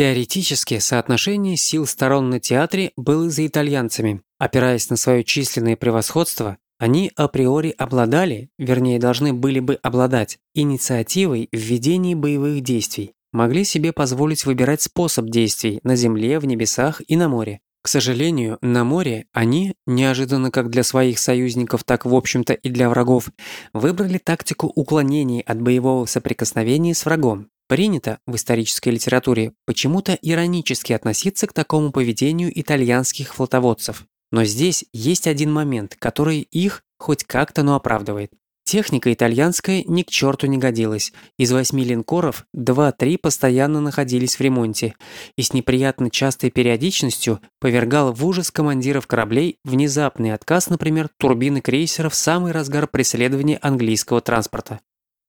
Теоретически соотношение сил сторон на театре было за итальянцами. Опираясь на свое численное превосходство, они априори обладали, вернее должны были бы обладать, инициативой в ведении боевых действий, могли себе позволить выбирать способ действий на земле, в небесах и на море. К сожалению, на море они, неожиданно как для своих союзников, так в общем-то и для врагов, выбрали тактику уклонений от боевого соприкосновения с врагом. Принято в исторической литературе почему-то иронически относиться к такому поведению итальянских флотоводцев. Но здесь есть один момент, который их хоть как-то, но оправдывает. Техника итальянская ни к черту не годилась. Из восьми линкоров два-три постоянно находились в ремонте и с неприятно частой периодичностью повергал в ужас командиров кораблей внезапный отказ, например, турбины крейсера в самый разгар преследования английского транспорта.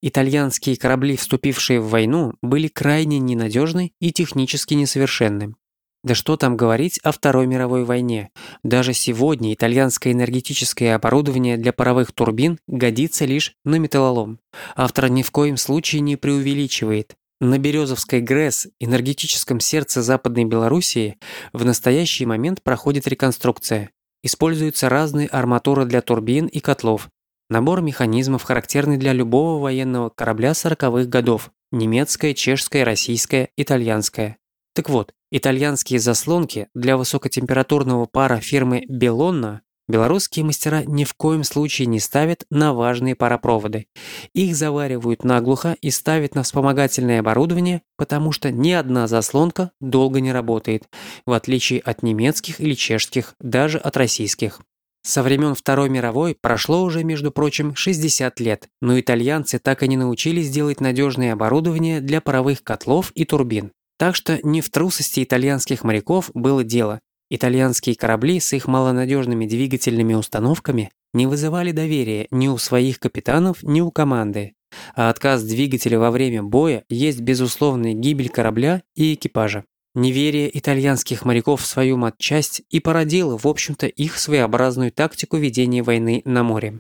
Итальянские корабли, вступившие в войну, были крайне ненадежны и технически несовершенны. Да что там говорить о Второй мировой войне. Даже сегодня итальянское энергетическое оборудование для паровых турбин годится лишь на металлолом. Автор ни в коем случае не преувеличивает. На Березовской ГРЭС, энергетическом сердце Западной Белоруссии, в настоящий момент проходит реконструкция. Используются разные арматуры для турбин и котлов, Набор механизмов, характерный для любого военного корабля 40-х годов. Немецкая, чешская, российская, итальянская. Так вот, итальянские заслонки для высокотемпературного пара фирмы Белонна белорусские мастера ни в коем случае не ставят на важные паропроводы. Их заваривают наглухо и ставят на вспомогательное оборудование, потому что ни одна заслонка долго не работает, в отличие от немецких или чешских, даже от российских. Со времен Второй мировой прошло уже, между прочим, 60 лет, но итальянцы так и не научились делать надежное оборудование для паровых котлов и турбин. Так что не в трусости итальянских моряков было дело. Итальянские корабли с их малонадежными двигательными установками не вызывали доверия ни у своих капитанов, ни у команды. А отказ двигателя во время боя есть безусловная гибель корабля и экипажа. Неверие итальянских моряков в свою матчасть и породило, в общем-то, их своеобразную тактику ведения войны на море.